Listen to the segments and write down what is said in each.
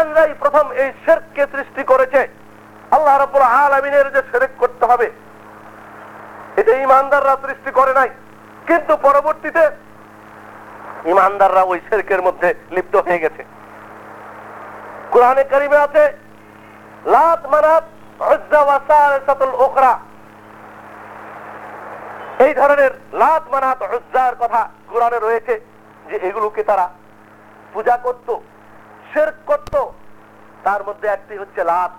শয়তানরাই প্রথম এই শেরককে সৃষ্টি করেছে। আল্লাহ রাব্বুল আলামিনের যে শেরেক করতে হবে, এটা ইমানদাররা সৃষ্টি করে নাই। কিন্তু পরবর্তীতে ইমানদাররা ওই শেরকের মধ্যে লিপ্ত হয়ে গেছে। কোরআনে কারিমে আছে, লাত মানাত এই ধরনের লাত মানাত কথা কোরআনে রয়েছে যে এগুলোকে তারা পূজা করত। শেরক করত তার মধ্যে একটি হচ্ছে লাত।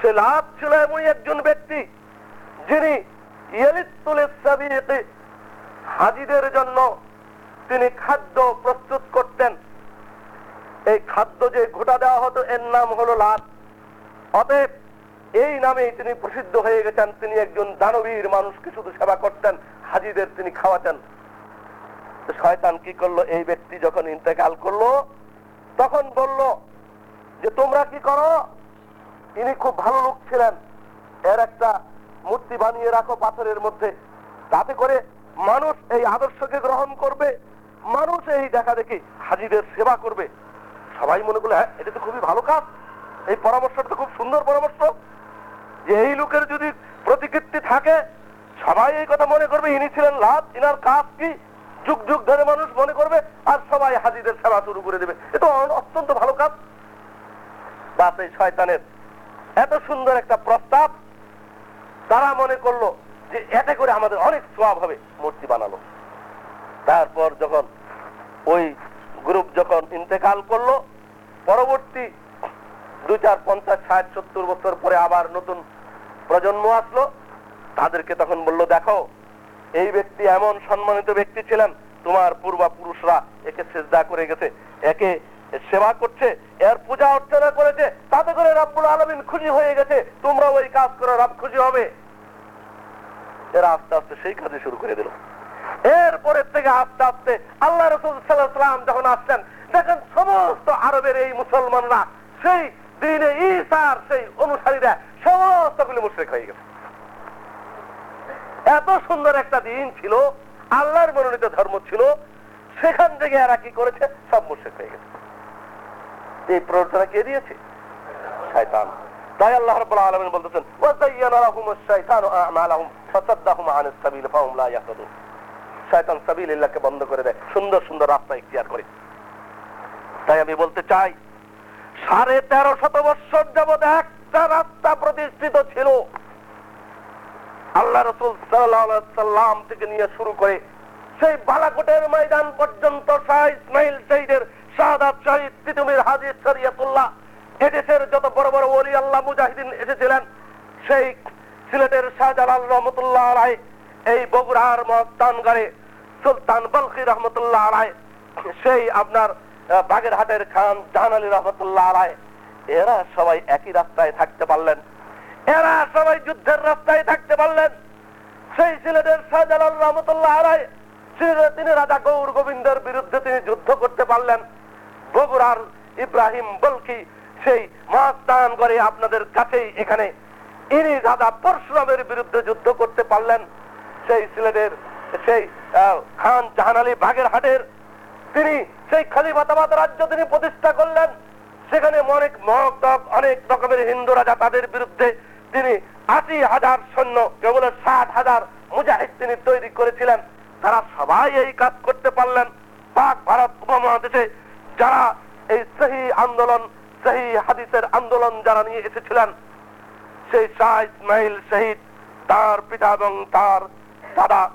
সে লাত ছিল এমনই একজন ব্যক্তি যিনি হাজিদের জন্য তিনি খাদ্য প্রস্তুত করতেন। এই খাদ্য যে ঘোটা দেওয়া হতো, এর নাম হলো লাভ অতএব এই নামেই তিনি প্রসিদ্ধ হয়ে গেছেন। তিনি একজন দানবীর মানুষকে শুধু সেবা করতেন, হাজিদের তিনি খাওয়াতেন। শয়তান কি করল? এই ব্যক্তি যখন ইন্তেকাল করল তখন বলল, যে তোমরা কি করো? ইনি খুব ভালো লোক ছিলেন। এর একটা মূর্তি বানিয়ে রাখো পাথরের মধ্যে। তাতে করে মানুষ এই আদর্শকে গ্রহণ করবে। মানুষ এই দেখা দেখি হাজিদের সেবা করবে। সবাই মনে করল হ্যাঁ এটা তো খুবই ভালো কাজ। এই পরামর্শটা তো খুব সুন্দর পরামর্শ। যে এই লোকের যদি প্রতিকৃতি থাকে, সবাই এই কথা মনে করবে, ইনি ছিলেন লাভ ইনার কাজ কি? যুগ যুগ ধরে মানুষ মনে করবে সবাই হাজিদের সেবা শুরু করে দেবে। এ তো অত্যন্ত ভালো কাজ। এই শয়তানের এত সুন্দর একটা প্রস্তাব। তারা মনে করল যে এতে করে আমাদের অনেক সোয়াব হবে, মূর্তি বানালো। তারপর যখন ওই গ্রুপ যখন ইন্তেকাল করল, পরবর্তী দুই চার পঞ্চাশ, ষাট, সত্তর বছর পরে আবার নতুন প্রজন্ম আসলো। তাদেরকে তখন বলল, দেখো, এই ব্যক্তি এমন সম্মানিত ব্যক্তি ছিলেন তোমার পূর্বাপুরুষরা একে সেজদা করে গেছে, একে সেবা করছে, এর পূজা অর্চনা করেছে, তাতে করে রাব্বুল আলমিন খুশি হয়ে গেছে তোমরা ওই কাজ করো, রাব খুশি হবে। এরা আস্তে আস্তে সেই কাজে শুরু করে দিল। এরপরের থেকে আস্তে আস্তে আল্লাহ রসুল সাল্লাম যখন আসছেন দেখেন সমস্ত আরবের এই মুসলমানরা, সেই দিনে ঈসার সেই অনুসারীরা সমস্ত গুলি মুশ্রিক হয়ে গেছে। এত সুন্দর একটা দিন ছিল আল্লাহর মনোনীত ধর্ম ছিল, সেখান থেকে এরা কি করেছে? সব মুশ্রিক হয়ে গেছে। এই প্ররোচনা কে দিয়েছে? তাই আল্লাহ বলতেছেন সাবিল বন্ধ করে দেয়, সুন্দর সুন্দর রাস্তা ইখতিয়ার করে। তাই আমি বলতে চাই, সাড়ে তেরো শত বৎসর যাবৎ একটা রাস্তা প্রতিষ্ঠিত ছিল। আল্লাহ রসুল সাল্লাম থেকে নিয়ে শুরু করে সেই বালাকোটের ময়দান পর্যন্ত শাহ ইসমাইল শাহাদ শহীদ তিতুমির হাজির এদেশের যত বড় বড় ওলি আল্লাহ মুজাহিদিন এসেছিলেন, সেই সিলেটের শাহজালাল রহমতুল্লাহ আলাই এই বগুড়ার মহস্তানগড়ে সুলতান বলখি রহমতুল্লাহ আলাই, সেই আপনার বাগেরহাটের খান জাহান আলী রহমতুল্লাহ আলাই, এরা সবাই একই রাস্তায় থাকতে পারলেন। এরা সবাই যুদ্ধের রাস্তায় থাকতে পারলেন। সেই সিলেটের শাহজালাল রহমতুল্লাহ আলাই তিনি রাজা গৌর গোবিন্দের বিরুদ্ধে তিনি যুদ্ধ করতে পারলেন। বগুড়ার ইব্রাহিম বলকি সেই মহাস্থান করে আপনাদের কাছেই এখানে ইনি রাজা পরশুরামের বিরুদ্ধে যুদ্ধ করতে পারলেন। সেই সিলেটের সেই খান জাহান আলী বাগের হাটের তিনি সেই খালি খালিফাতাবাদ রাজ্য তিনি প্রতিষ্ঠা করলেন। সেখানে অনেক মহক অনেক রকমের হিন্দু রাজা তাদের বিরুদ্ধে তিনি আশি হাজার সৈন্য, কেবল ষাট হাজার মুজাহিদ তিনি তৈরি করেছিলেন। তারা সবাই এই কাজ করতে পারলেন। পাক ভারত উপমহাদেশে যারা এই সহি আন্দোলন, সহি হাদিসের আন্দোলন যারা নিয়ে এসেছিলেন, সেই শাহ ইসমাইল শহীদ, তার পিতা এবং তার দাদা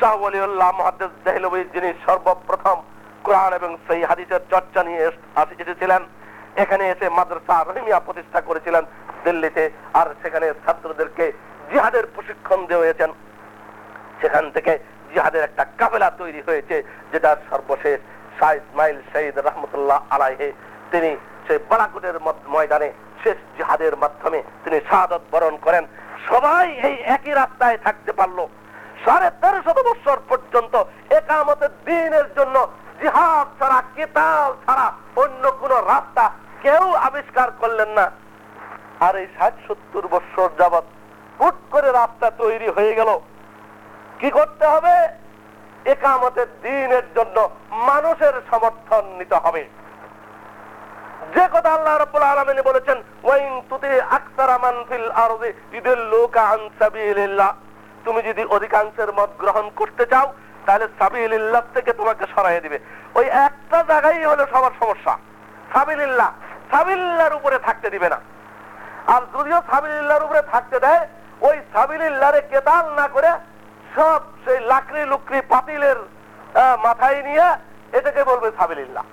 শাহ ওলিউল্লাহ মহাদ্দেস দেহলবী, যিনি সর্বপ্রথম কোরআন এবং সেই হাদিসের চর্চা নিয়ে এস- এসেছিলেন। এখানে এসে মাদ্রাসা রহিমিয়া প্রতিষ্ঠা করেছিলেন। দিল্লিতে আর সেখানে ছাত্রদেরকে জিহাদের প্রশিক্ষণ দিয়েছেন। সেখান থেকে জিহাদের একটা কাফেলা তৈরি হয়েছে, যেটা সর্বশেষ শাহ ইসমাইল শহীদ রহমতুল্লাহ আলাইহে, তিনি সেই বালাকুটের ময়দানে শেষ জিহাদের মাধ্যমে তিনি শাহাদত বরণ করেন। সবাই এই একই রাস্তায় থাকতে পারল। সাড়ে তেরো শত বছর পর্যন্ত একামতের দিনের জন্য জিহাদ ছাড়া, কেতাল ছাড়া অন্য কোন রাস্তা কেউ আবিষ্কার করলেন না। আর এই ষাট সত্তর বছর যাবৎ হুট করে রাস্তা তৈরি হয়ে গেল। কি করতে হবে? একামতের দিনের জন্য মানুষের সমর্থন নিতে হবে। যে কথা আল্লাহ রাব্বুল আলামিন বলেছেন, ওয়াইন তুতি আকসারা তুমি যদি অধিকাংশের মত গ্রহণ করতে চাও, তাহলে সাবিলিল্লাহ থেকে তোমাকে সরাই দিবে। ওই একটা জায়গায় হলো সবার সমস্যা। সাবিলিল্লাহ। সাবিলিল্লাহর উপরে থাকতে দিবে না। আর যদিও সাবিলিল্লাহর উপরে থাকতে দেয়, ওই সাবিলিল্লাহরে কেতাল না করে সব সেই লাকড়ি লুকড়ি পাতিলের মাথায় নিয়ে এটাকে বলবে সাবিলিল্লাহ।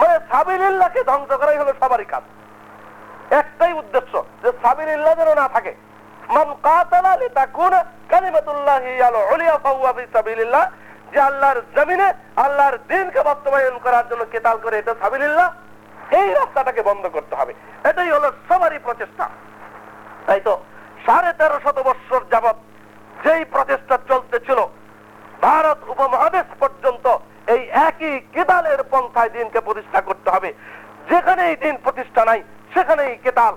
মানে সাবিলিল্লাহকে ধ্বংস করাই হলো সবারই কাজ। একটাই উদ্দেশ্য যে সাবিলিল্লাহ যেন না থাকে। আল্লাহর জমিনে, আল্লাহর দিনকে বাস্তবায়ন করার জন্য কেতাল করে এটা সাবিলিল্লাহ। এই রাস্তাটাকে বন্ধ করতে হবে। এটাই হলো সবারই প্রচেষ্টা। তাই তো সাড়ে তেরো শত বৎসর যাবৎ যেই প্রচেষ্টা চলতেছিল, ভারত উপমহাদেশ পর্যন্ত এই একই কেতালের পন্থায় দিনকে প্রতিষ্ঠা করতে হবে। যেখানেই দিন প্রতিষ্ঠা নাই, সেখানেই কেতাল।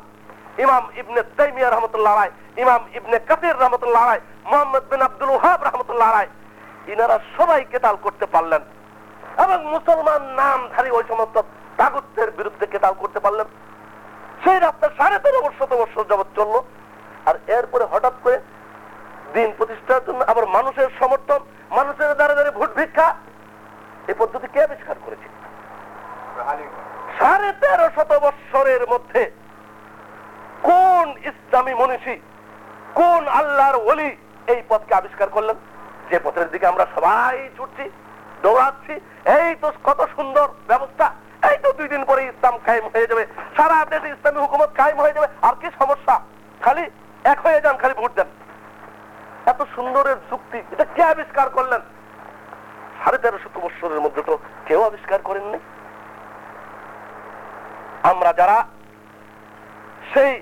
ইমাম ইবনে তাইমিয়া রহমতুল্লাহ রায় ইমাম ইবনে কাসির রহমতুল্লাহ রায় মোহাম্মদ বিন আব্দুল ওহাব রহমতুল্লাহ রায় ইনারা সবাই কেতাল করতে পারলেন। এবং মুসলমান নামধারী ওই সমস্ত তাগুতের বিরুদ্ধে কেতাল করতে পারলেন? সেই রাস্তা সাড়ে তেরো বছর বছর যাবৎ চলল। আর এরপরে হঠাৎ করে দিন প্রতিষ্ঠার জন্য আবার মানুষের সমর্থন, মানুষের দ্বারা দ্বারা ভোট ভিক্ষা এই পদ্ধতি কে আবিষ্কার করেছে? সাড়ে তেরো শত বৎসরের মধ্যে কোন ইসলামী মনীষী, কোন আল্লাহর ওলি এই পথকে আবিষ্কার করলেন? যে পথের দিকে আমরা সবাই ছুটছি, দৌড়াচ্ছি, এই তো কত সুন্দর ব্যবস্থা। এই তো দুই দিন পরে ইসলাম কায়েম হয়ে যাবে। সারা দেশে ইসলামী হুকুমত কায়েম হয়ে যাবে। আর কি সমস্যা? খালি এক হয়ে যান, খালি ভোট দেন। এত সুন্দরের যুক্তি, এটা কে আবিষ্কার করলেন? সাড়ে তেরো শত বৎসরের মধ্যে তো কেউ আবিষ্কার করেননি। আমরা যারা সেই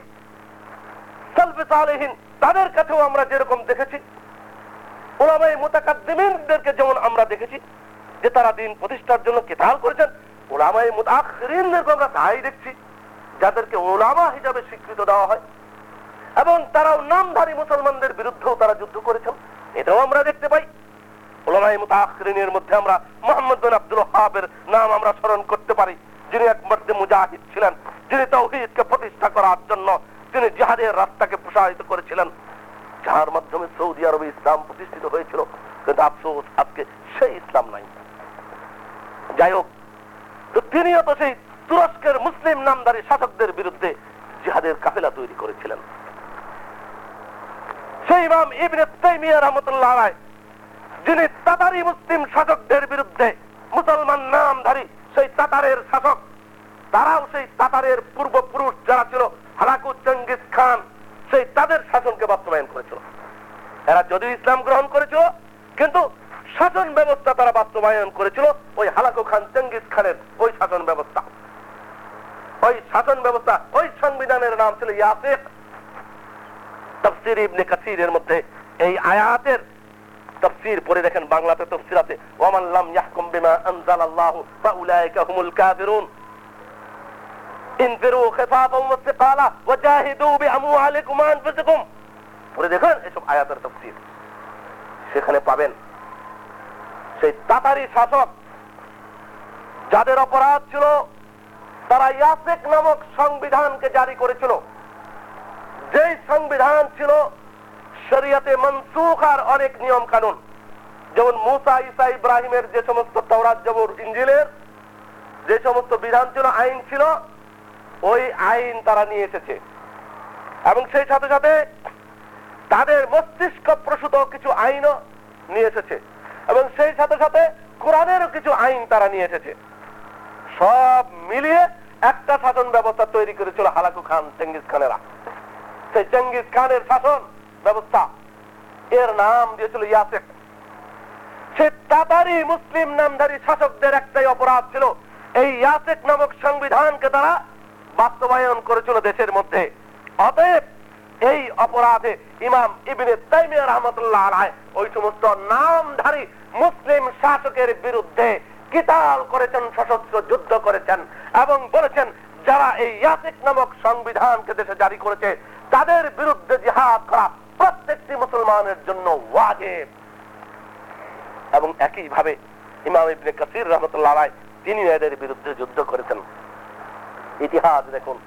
তাদের কাছেও আমরা যেরকম দেখেছি ওলামাই মোতাকাদ্দিমিনদেরকে যেমন আমরা দেখেছি, যে তারা দিন প্রতিষ্ঠার জন্য কেতাল করেছেন ওলামাই মোতাখিরিনদেরকে আমরা তাই দেখছি, যাদেরকে ওলামা হিসাবে স্বীকৃত দেওয়া হয়। এবং তারাও নামধারী মুসলমানদের বিরুদ্ধেও তারা যুদ্ধ করেছেন। এটাও আমরা দেখতে পাই। ওলামাই মধ্যে আমরা মোহাম্মদ বিন আব্দুল ওহাবের নাম আমরা স্মরণ করতে পারি। যিনি এক মুজাহিদ ছিলেন, যিনি তৌহিদকে প্রতিষ্ঠা করার জন্য তিনি জিহাদের রাস্তাকে প্রসারিত করেছিলেন, যার মাধ্যমে সৌদি আরবে ইসলাম প্রতিষ্ঠিত হয়েছিল কিন্তু আফসোস আজকে সেই ইসলাম নাই যাই হোক তো তিনিও তো সেই তুরস্কের মুসলিম নামদারি শাসকদের বিরুদ্ধে জিহাদের কাফেলা তৈরি করেছিলেন। সেই ইমাম ইবনে তাইমিয়া রহমতুল্লাহ রায় যিনি তাতারি মুসলিম শাসকদের বিরুদ্ধে মুসলমান নামধারী সেই তাতারের শাসক, তারাও সেই তাতারের পূর্বপুরুষ যারা ছিল, হালাকু চেঙ্গিস খান, সেই তাদের শাসনকে বাস্তবায়ন করেছিল। এরা যদিও ইসলাম গ্রহণ করেছিল, কিন্তু শাসন ব্যবস্থা তারা বাস্তবায়ন করেছিল। ওই হালাকু খান চেঙ্গিস খানের ওই শাসন ব্যবস্থা। ওই শাসন ব্যবস্থা, ওই সংবিধানের নাম ছিল তফসির ইবনে কাসিরের মধ্যে এই আয়াতের তফসির পড়ে দেখেন বাংলাতে তফসির আছে। লাম ইয়াহকুম বিমা আনজালাল্লাহু হুমুল কাফিরুন। পড়ে এসব আয়াতের তফসির। সেখানে পাবেন সেই তাতারি শাসক, যাদের অপরাধ ছিল, তারা ইয়াসেক নামক সংবিধানকে জারি করেছিল। যেই সংবিধান ছিল শরিয়াতে মনসুখ আর অনেক নিয়ম কানুন যেমন মুসা ইসা ইব্রাহিমের যে সমস্ত তওরাত জবর ইঞ্জিলের যে সমস্ত বিধান ছিল, আইন ছিল, ওই আইন তারা নিয়ে এসেছে। এবং সেই সাথে সাথে তাদের মস্তিষ্ক প্রসূত কিছু আইনও নিয়ে এসেছে। এবং সেই সাথে সাথে কোরআনেরও কিছু আইন তারা নিয়ে এসেছে। সব মিলিয়ে একটা শাসন ব্যবস্থা তৈরি করেছিল হালাকু খান চেঙ্গিস খানেরা। সেই চেঙ্গিস খানের শাসন ব্যবস্থা, এর নাম দিয়েছিল ইয়াসেক সে তাতারি মুসলিম নামধারী শাসকদের একটাই অপরাধ ছিল, এই ইয়াসেক নামক সংবিধানকে তারা বাস্তবায়ন করেছিল দেশের মধ্যে। অতএব এই অপরাধে ইমাম ইবিনে তাইমিয়া রহমতুল্লাহ আলায় ওই সমস্ত নামধারী মুসলিম শাসকের বিরুদ্ধে কিতাল করেছেন, সশস্ত্র যুদ্ধ করেছেন এবং বলেছেন, যারা এই ইয়াসিক নামক সংবিধানকে দেশে জারি করেছে, তাদের বিরুদ্ধে জিহাদ করা প্রত্যেকটি মুসলমানের জন্য ওয়াজিব। এবং একইভাবে ইমাম ইবনে কাসির রহমতুল্লাহ রায় তিনি এদের বিরুদ্ধে যুদ্ধ করেছেন। ইতিহাস দেখুন।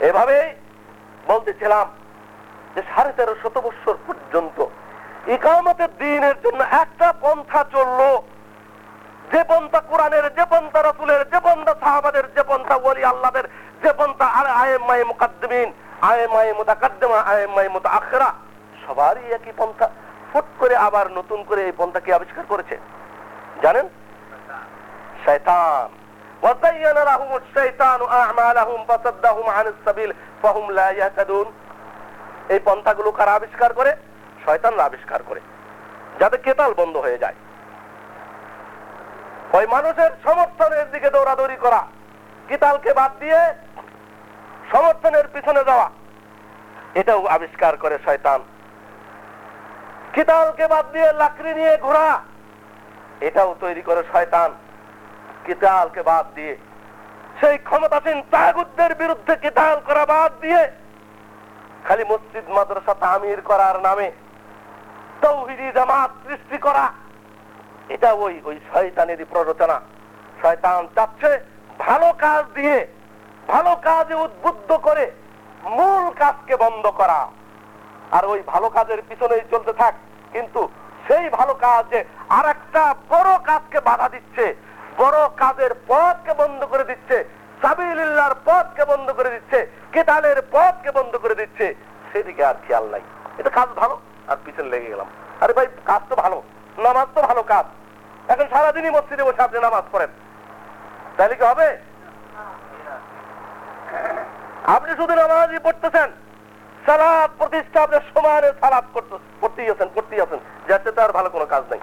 এভাবে বলতেছিলাম যে সাড়ে তেরো শত বৎসর পর্যন্ত ইকামতের দিনের জন্য একটা পন্থা চলল। যে পন্থা কোরআনের, যে পন্থা রসুলের, যে পন্থা সাহাবাদের, যে পন্থা ওলি আল্লাদের যে পন্থা আর আয়েম মায়ে মুকাদ্দমিন আয়েম মায়ে মুতাকাদ্দমা আয়েম মায়ে মুতাআখিরা, সবারই একই পন্থা। ফুট করে আবার নতুন করে এই পন্থাকে আবিষ্কার করেছে। জানেন? শয়তান। وزين لهم الشيطان أعمالهم فصدهم عن السبيل فهم لا يهتدون এই পন্থাগুলো কারা আবিষ্কার করে শয়তানরা আবিষ্কার করে যাতে কেতাল বন্ধ হয়ে যায় ওই মানুষের সমর্থনের দিকে দৌড়াদৌড়ি করা কিতালকে বাদ দিয়ে সমর্থনের পিছনে যাওয়া এটাও আবিষ্কার করে শয়তান কিতালকে বাদ দিয়ে লাকড়ি নিয়ে ঘোরা এটাও তৈরি করে শয়তান কিতালকে বাদ দিয়ে, সেই ক্ষমতাসীন তাগুদের বিরুদ্ধে কিতাল করা বাদ দিয়ে, খালি মসজিদ, মাদ্রাসা তামির করার নামে তৌহিদি জামাত সৃষ্টি করা, এটা ওই ওই শয়তানেরই প্ররোচনা। শয়তান চাচ্ছে ভালো কাজ দিয়ে, ভালো কাজে উদ্বুদ্ধ করে মূল কাজকে বন্ধ করা। আর ওই ভালো কাজের পিছনেই চলতে থাক, কিন্তু সেই ভালো কাজে আর একটা বড় কাজকে বাধা দিচ্ছে বড় কাজের পথকে বন্ধ করে দিচ্ছে সাবিল্লার পথকে বন্ধ করে দিচ্ছে, কেতালের পথকে বন্ধ করে দিচ্ছে, সেদিকে আর খেয়াল নাই। এটা কাজ ভালো, আর পিছনে লেগে গেলাম। আরে ভাই, কাজ তো ভালো, নামাজ তো ভালো কাজ। এখন সারাদিনই মসজিদে বসে আপনি নামাজ পড়েন। তাহলে কি হবে? আপনি শুধু নামাজই পড়তেছেন সালাদ প্রতিষ্ঠা আপনি সমানে সালাদ করতে করতেই আছেন করতেই আছেন। যাতে তার ভালো কোনো কাজ নাই।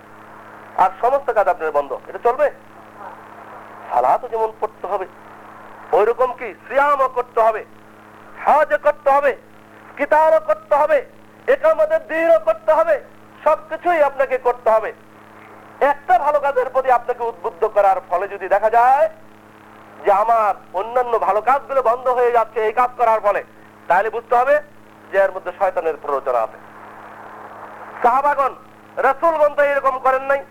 আর সমস্ত কাজ আপনার বন্ধ। এটা চলবে? সালাদও যেমন পড়তে হবে ওই রকম কি সিয়ামও করতে হবে, হজও করতে হবে কিতারও করতে হবে, একামতের দিনও করতে হবে, সবকিছুই আপনাকে করতে হবে। একটা ভালো কাজের প্রতি আপনাকে উদ্বুদ্ধ করার ফলে যদি দেখা যায় যে আমার অন্যান্য ভালো কাজগুলো বন্ধ হয়ে যাচ্ছে এই কাজ করার ফলে, তাহলে বুঝতে হবে যে এর মধ্যে শয়তানের প্ররোচনা আছে। সাহাবাগন রসুলগন তো এরকম করেন নাই।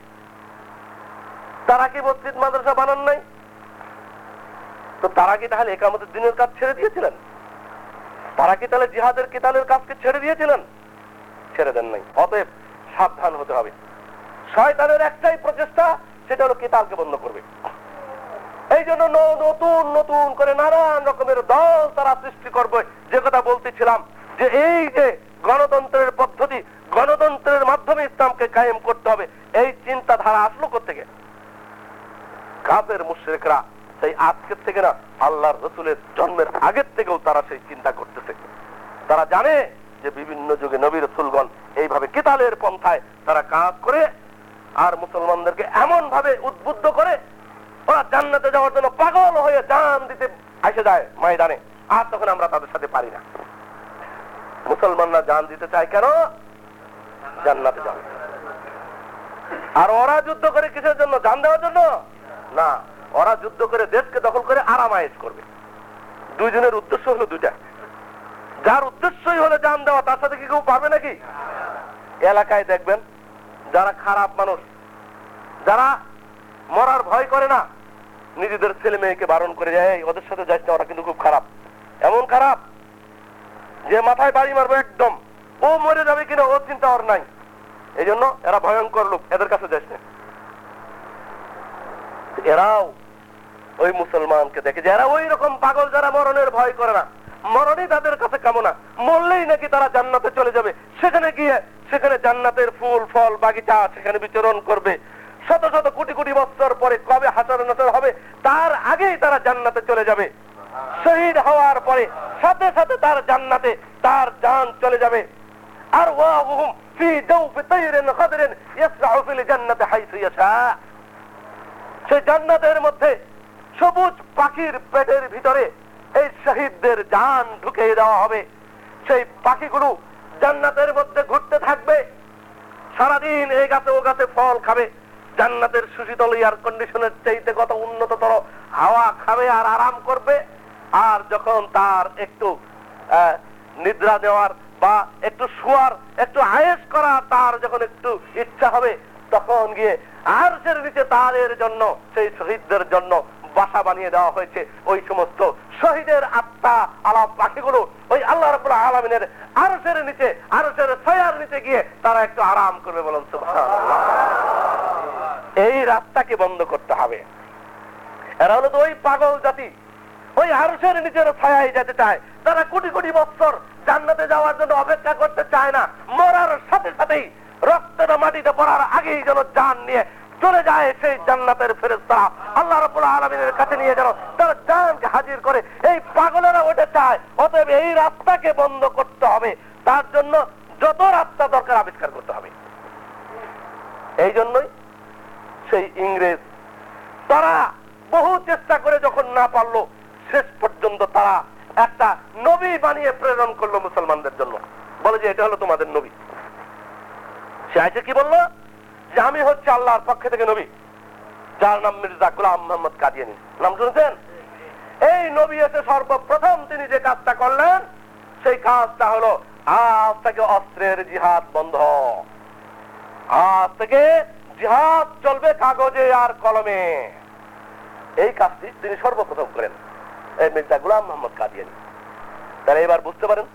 তারা কি মসজিদ মাদ্রাসা বানান নাই? তো তারা কি তাহলে একামতের দিনের কাজ ছেড়ে দিয়েছিলেন? তারা কি তাহলে জিহাদের কিতালের কাজকে ছেড়ে দিয়েছিলেন? ছেড়ে দেন নাই। অতএব সাবধান হতে হবে। শয়তানের একটাই প্রচেষ্টা, সেটা হলো কিতালকে বন্ধ করবে। এই জন্য নতুন নতুন করে নানান রকমের দল তারা সৃষ্টি করবে। যে কথা বলতেছিলাম, যে এই যে গণতন্ত্রের পদ্ধতি, গণতন্ত্রের মাধ্যমে ইসলামকে কায়েম করতে হবে, এই চিন্তাধারা আসলো থেকে কাফের মুশ্রিকরা? সেই আজকের থেকে না আল্লাহর রসুলের জন্মের আগের থেকেও তারা সেই চিন্তা করতেছে। তারা জানে যে বিভিন্ন যুগে নবী রসুলগণ এইভাবে কিতালের পন্থায় তারা কাজ করে আর মুসলমানদেরকে এমন ভাবে উদ্বুদ্ধ করে, ওরা জান্নাতে যাওয়ার জন্য পাগল হয়ে জান দিতে আসে যায় ময়দানে। আর তখন আমরা তাদের সাথে পারি না। মুসলমানরা জান দিতে চায় কেন? জান্নাতে যাবে। আর ওরা যুদ্ধ করে কিসের জন্য? জান দেওয়ার জন্য? না, ওরা যুদ্ধ করে দেশকে দখল করে আরামায়েশ করবে। দুইজনের উদ্দেশ্য হলো দুইটা। যার উদ্দেশ্যই হলো জান দেওয়া, তার সাথে কি কেউ পারবে নাকি? এলাকায় দেখবেন, যারা খারাপ মানুষ, যারা মরার ভয় করে না, নিজেদের ছেলে মেয়েকে বারণ করে যায় ওদের সাথে যাইতে, ওরা কিন্তু খুব খারাপ। এমন খারাপ যে মাথায় বাড়ি মারবো একদম। ও মরে যাবে কিনা, ওর চিন্তা ওর নাই। এই জন্য এরা ভয়ঙ্কর লোক, এদের কাছে না। এরাও ওই মুসলমানকে দেখে যে, এরা ওই রকম পাগল যারা মরণের ভয় করে না। মরণই তাদের কাছে কামনা। মরলেই নাকি তারা জান্নাতে চলে যাবে। সেখানে গিয়ে, সেখানে জান্নাতের ফুল, ফল, বাগিচা সেখানে বিচরণ করবে। শত শত কোটি কোটি বছর পরে কবে হাসার নাচার হবে, তার আগেই তারা জান্নাতে চলে যাবে শহীদ হওয়ার পরে সাথে সাথে তার জান্নাতে তার জান চলে যাবে আর ওয়াহুম ফি জাওফি তাইরিন খাদরিন ইয়াসরাউ ফিল জান্নাতি হাইসু ইয়াশা সেই জান্নাতের মধ্যে সবুজ পাখির পেটের ভিতরে এই শহীদদের জান ঢুকে দেওয়া হবে। সেই পাখিগুলো জান্নাতের মধ্যে ঘুরতে থাকবে। সারাদিন এই গাছে ও গাছে ফল খাবে। জান্নাতের সুশীতল এয়ার কন্ডিশনের চাইতে কত উন্নততর হাওয়া খাবে আর আরাম করবে। আর যখন তার একটু নিদ্রা দেওয়ার বা একটু শোয়ার, একটু আয়েস করা তার যখন একটু ইচ্ছা হবে তখন গিয়ে আরশের নিচে তাদের জন্য, সেই শহীদদের জন্য বাসা বানিয়ে দেওয়া হয়েছে। ওই সমস্ত শহীদের আত্মা, আলাপ পাখিগুলো ওই আল্লাহ রাবুল্লাহ আলমিনের আরসের নিচে আরসের ছায়ার নিচে গিয়ে তারা একটু আরাম করবে বলুন এই রাস্তাকে বন্ধ করতে হবে। এরা হলো তো ওই পাগল জাতি। ওই আরসের নিজের ছায়ায় যেতে চায়। তারা কোটি কোটি বছর জান্নাতে যাওয়ার জন্য অপেক্ষা করতে চায় না। মরার সাথে সাথেই রক্তের মাটিতে পড়ার আগেই যেন জান নিয়ে চলে যায় সেই জান্নাতের ফেরেস্তা আল্লাহ রাব্বুল আলমিনের কাছে নিয়ে যেন তার জানকে হাজির করে এই পাগলেরা ওটা চায় অতএব এই রাস্তাকে বন্ধ করতে হবে। তার জন্য যত রাস্তা দরকার আবিষ্কার করতে হবে এই জন্যই সেই ইংরেজ তারা বহু চেষ্টা করে যখন না পারল শেষ পর্যন্ত তারা একটা নবী বানিয়ে প্রেরণ করল মুসলমানদের জন্য বলে যে এটা হলো তোমাদের নবী সে আছে কি বলল যে আমি হচ্ছে আল্লাহর পক্ষ থেকে নবী। যার নাম মির্জা গুলাম মোহাম্মদ কাদিয়ানি। নাম শুনছেন? এই নবী এসে সর্বপ্রথম তিনি যে কাজটা করলেন, সেই কাজটা হলো আজ থেকে অস্ত্রের জিহাদ বন্ধ। আজ থেকে জিহাদ চলবে কাগজে আর কলমে। এই কাজটি তিনি সর্বপ্রথম করেন, এই মির্জা গুলাম মোহাম্মদ কাদিয়ানি। তারা এবার বুঝতে পারেন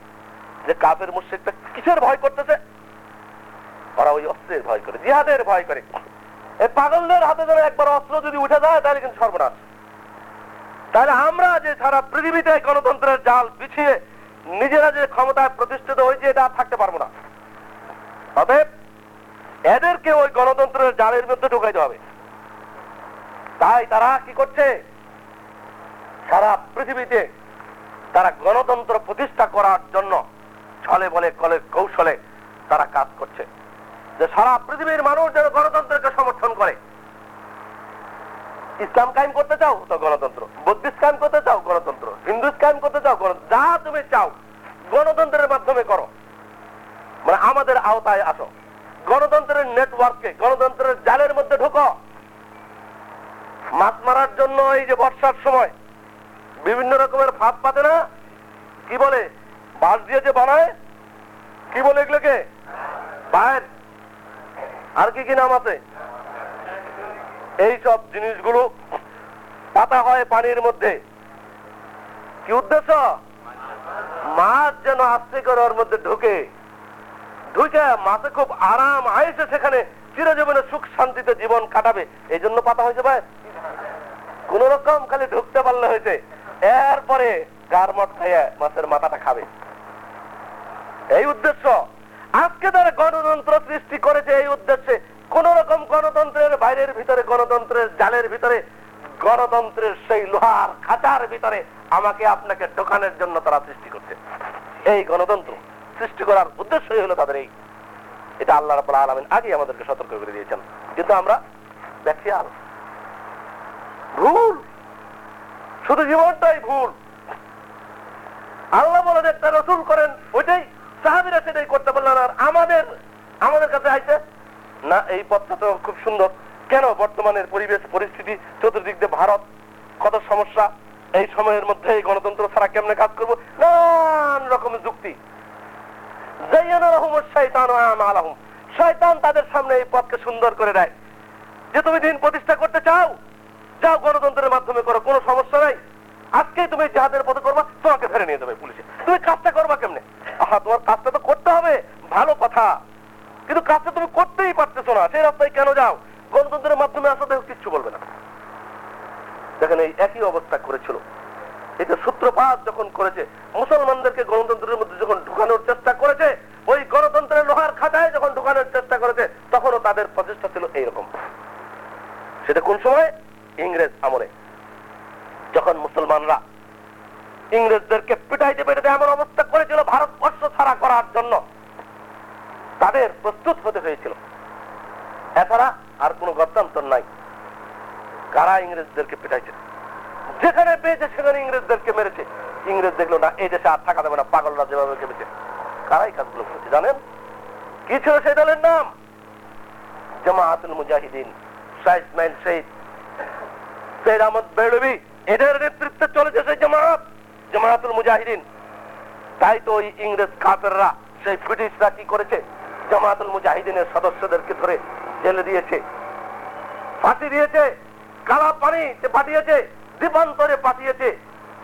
যে কাফের মুশ্রিকটা কিসের ভয় করতেছে? ওরা ওই অস্ত্রের ভয় করে, জিহাদের ভয় করে। পাগলদের হাতে ধরে একবার অস্ত্র যদি উঠে যায়, তাহলে কিন্তু সর্বনাশ। তাহলে আমরা যে সারা পৃথিবীতে গণতন্ত্রের জাল বিছিয়ে নিজেরা যে ক্ষমতায় প্রতিষ্ঠিত হয়েছে, এটা আর থাকতে পারব না। অতএব এদেরকে ওই গণতন্ত্রের জালের মধ্যে ঢুকাইতে হবে। তাই তারা কি করছে? সারা পৃথিবীতে তারা গণতন্ত্র প্রতিষ্ঠা করার জন্য ছলে বলে কলে কৌশলে তারা কাজ করছে। যে সারা পৃথিবীর মানুষ যেন গণতন্ত্রকে সমর্থন করে। ইসলাম কায়েম করতে চাও, তো গণতন্ত্র। বুদ্ধিস্ট কায়েম করতে চাও, গণতন্ত্র। হিন্দুস কায়েম করতে চাও যা তুমি চাও, গণতন্ত্রের মাধ্যমে করো। মানে আমাদের আওতায় আসো। গণতন্ত্রের নেটওয়ার্কে, গণতন্ত্রের জালের মধ্যে ঢুকো। মাছ মারার জন্য এই যে বর্ষার সময়, বিভিন্ন রকমের ফাঁদ পাতে না? কি বলে? বাঁশ দিয়ে যে বানায়? কি বলে এগুলোকে? বাইর আর কি কি নাম আছে? এই সব জিনিসগুলো পাতা হয় পানির মধ্যে। কি উদ্দেশ্য? মাছ যেন আস্তে করে ওর মধ্যে ঢুকে। ঢুকে মাছে খুব আরাম, আয়েসে সেখানে চিরজীবনে সুখ শান্তিতে জীবন কাটাবে। এই জন্য পাতা হয়েছে ভাই। কোন রকম খালি ঢুকতে পারলে হয়েছে। এরপরে গারমট খাইয়ে মাছের মাথাটা খাবে। এই উদ্দেশ্য। আজকে তারা গণতন্ত্র সৃষ্টি করেছে এই উদ্দেশ্যে। কোন রকম গণতন্ত্রের বাইরের ভিতরে, গণতন্ত্রের জালের ভিতরে, গণতন্ত্রের সেই লোহার খাঁচার ভিতরে আমাকে আপনাকে ঢোকানোর জন্য তারা সৃষ্টি করছে। এই গণতন্ত্র সৃষ্টি করার উদ্দেশ্যই হলো তাদের এই। এটা আল্লাহ রাবুল আলমিন আগে আমাদেরকে সতর্ক করে দিয়েছেন। কিন্তু আমরা ব্যাখ্যাল ভুল। শুধু জীবনটাই ভুল। আল্লাহ বলেন, একটা রসুল করেন, ওইটাই সাহাবিরা সেটাই করতে পারলেন আর আমাদের আমাদের কাছে আইছে? না, এই পথটা তো খুব সুন্দর। কেন বর্তমানের পরিবেশ, পরিস্থিতি, চতুর্দিক দিয়ে ভারত, কত সমস্যা, এই সময়ের মধ্যে এই গণতন্ত্র ছাড়া কেমনে কাজ করব? নানান রকমের যুক্তি। শয়তান তাদের সামনে এই পথকে সুন্দর করে দেয়। যে তুমি দিন প্রতিষ্ঠা করতে চাও, যাও গণতন্ত্রের মাধ্যমে করো, কোনো সমস্যা নাই। আজকেই তুমি জাহাজের পথে করবা, তোমাকে ধরে নিয়ে যাবে পুলিশে। তুমি কাজটা করবা কেমনে? তোমার কাজটা তো করতে হবে। ভালো কথা। কিন্তু কাজটা তুমি করতেই পারতেছো না। সেই রাস্তায় কেন যাও? গণতন্ত্রের মাধ্যমে আসলে কিচ্ছু বলবে না। দেখেন, এই একই অবস্থা করেছিল। এটা সূত্রপাত যখন করেছে, মুসলমানদেরকে গণতন্ত্রের মধ্যে যখন ঢুকানোর চেষ্টা করেছে, ওই গণতন্ত্রের লোহার খাতায় যখন ঢুকানোর চেষ্টা করেছে, তখনও তাদের প্রচেষ্টা ছিল এইরকম। সেটা কোন সময়? ইংরেজ আমলে। যখন মুসলমানরা ইংরেজদেরকে পিটাইতে পেটাইতে এমন অবস্থা করেছিল, ভারতবর্ষ ছাড়া করার জন্য। তাদের প্রস্তুত হতে হয়েছিল। এছাড়া আর কোন গত্যান্তর নাই। কারা ইংরেজদেরকে পিটাইছে? যেখানে পেয়েছে, সেখানে ইংরেজদেরকে মেরেছে। ইংরেজ দেখল, না, এই দেশে আর থাকা যাবে না, পাগলরা যেভাবে কেটেছে কারাই কাজগুলো করেছে, জানেন? কি ছিল সেই দলের নাম? জামায়াতুল মুজাহিদিন শাহ ইসমাইল শহীদ। সৈয়দ আহমদ বেরলবি, এদের নেতৃত্বে চলেছে সেই জামায়াত। জামায়াতুল মুজাহিদিন। তাই তো ওই ইংরেজ কাপেররা সেই ব্রিটিশরা কি করেছে? জামায়াতুল মুজাহিদিনের সদস্যদেরকে ধরে জেলে দিয়েছে। ফাঁসি দিয়েছে, কালা পানিতে পাঠিয়েছে দ্বীপান্তরে পাঠিয়েছে।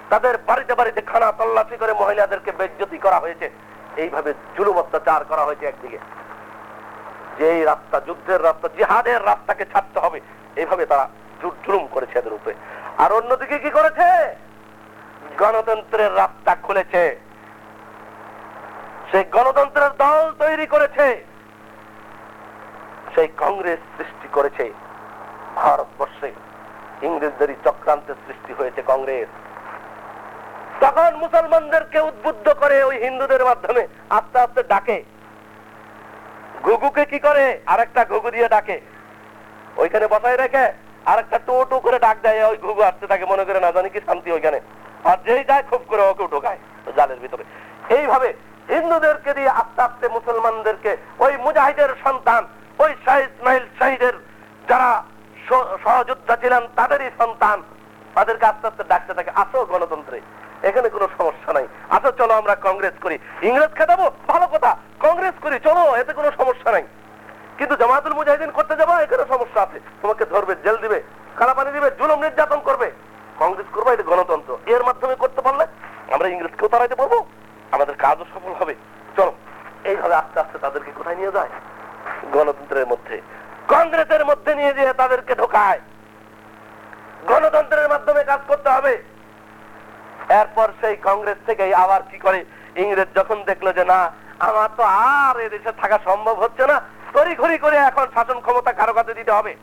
তাদের বাড়িতে বাড়িতে খানা তল্লাশি করে মহিলাদেরকে বেজ্জতি করা হয়েছে। এইভাবে জুলুম অত্যাচার করা হয়েছে একদিকে। যে এই রাস্তা, যুদ্ধের রাস্তা, জিহাদের রাস্তাকে ছাড়তে হবে, এইভাবে তারা জুলুম করেছে এদের উপরে। আর অন্যদিকে কি করেছে? গণতন্ত্রের রাস্তা খুলেছে। সেই গণতন্ত্রের দল তৈরি করেছে। সেই কংগ্রেস সৃষ্টি করেছে ভারতবর্ষে। ইংরেজদেরই চক্রান্তের সৃষ্টি হয়েছে কংগ্রেস। তখন মুসলমানদেরকে উদ্বুদ্ধ করে ওই হিন্দুদের মাধ্যমে আস্তে আস্তে ডাকে। ঘুঘুকে কি করে? আরেকটা ঘুঘু দিয়ে ডাকে। ওইখানে বসায় রেখে আরেকটা টু টু করে ডাক দেয়, ওই ঘুঘু আসতে থাকে মনে করে না জানি কি শান্তি ওইখানে। আর যেই যায় খুব করে ওকে ঢোকায় জালের ভিতরে। এইভাবে হিন্দুদেরকে দিয়ে আস্তে আস্তে মুসলমানদেরকে ওই মুজাহিদের সন্তান, ওই শাহ ইসমাইল শাহিদের যারা সহযোদ্ধা ছিলেন, তাদেরই সন্তান, তাদেরকে আস্তে আস্তে ডাকতে থাকে, আসো গণতন্ত্রে, এখানে কোনো সমস্যা নাই। আসো, চলো আমরা কংগ্রেস করি। ইংরেজ খেতাবো ভালো কথা, কংগ্রেস করি, চলো, এতে কোনো সমস্যা নাই। কিন্তু জামাতুল মুজাহিদিন করতে যাব, এখানে সমস্যা আছে। তোমাকে ধরবে, জেল দিবে কালাপানি দিবে, জুলুম নির্যাতন করবে। কংগ্রেস করব এটা গণতন্ত্র। এর মাধ্যমে করতে পারলে আমরা ইংরেজকেও তাড়াইতে পারব। আমাদের কাজও সফল হবে। চলো, এইভাবে আস্তে আস্তে তাদেরকে কোথায় নিয়ে যায়? গণতন্ত্রের মধ্যে। কংগ্রেসের মধ্যে নিয়ে যেয়ে তাদেরকে ঢোকায়। গণতন্ত্রের মাধ্যমে কাজ করতে হবে। এরপর সেই কংগ্রেস থেকে আবার কি করে? ইংরেজ যখন দেখল যে না, আমার তো আর এদেশে থাকা সম্ভব হচ্ছে না, তড়িঘড়ি করে এখন শাসন ক্ষমতা কারও কাছে দিতে হবে।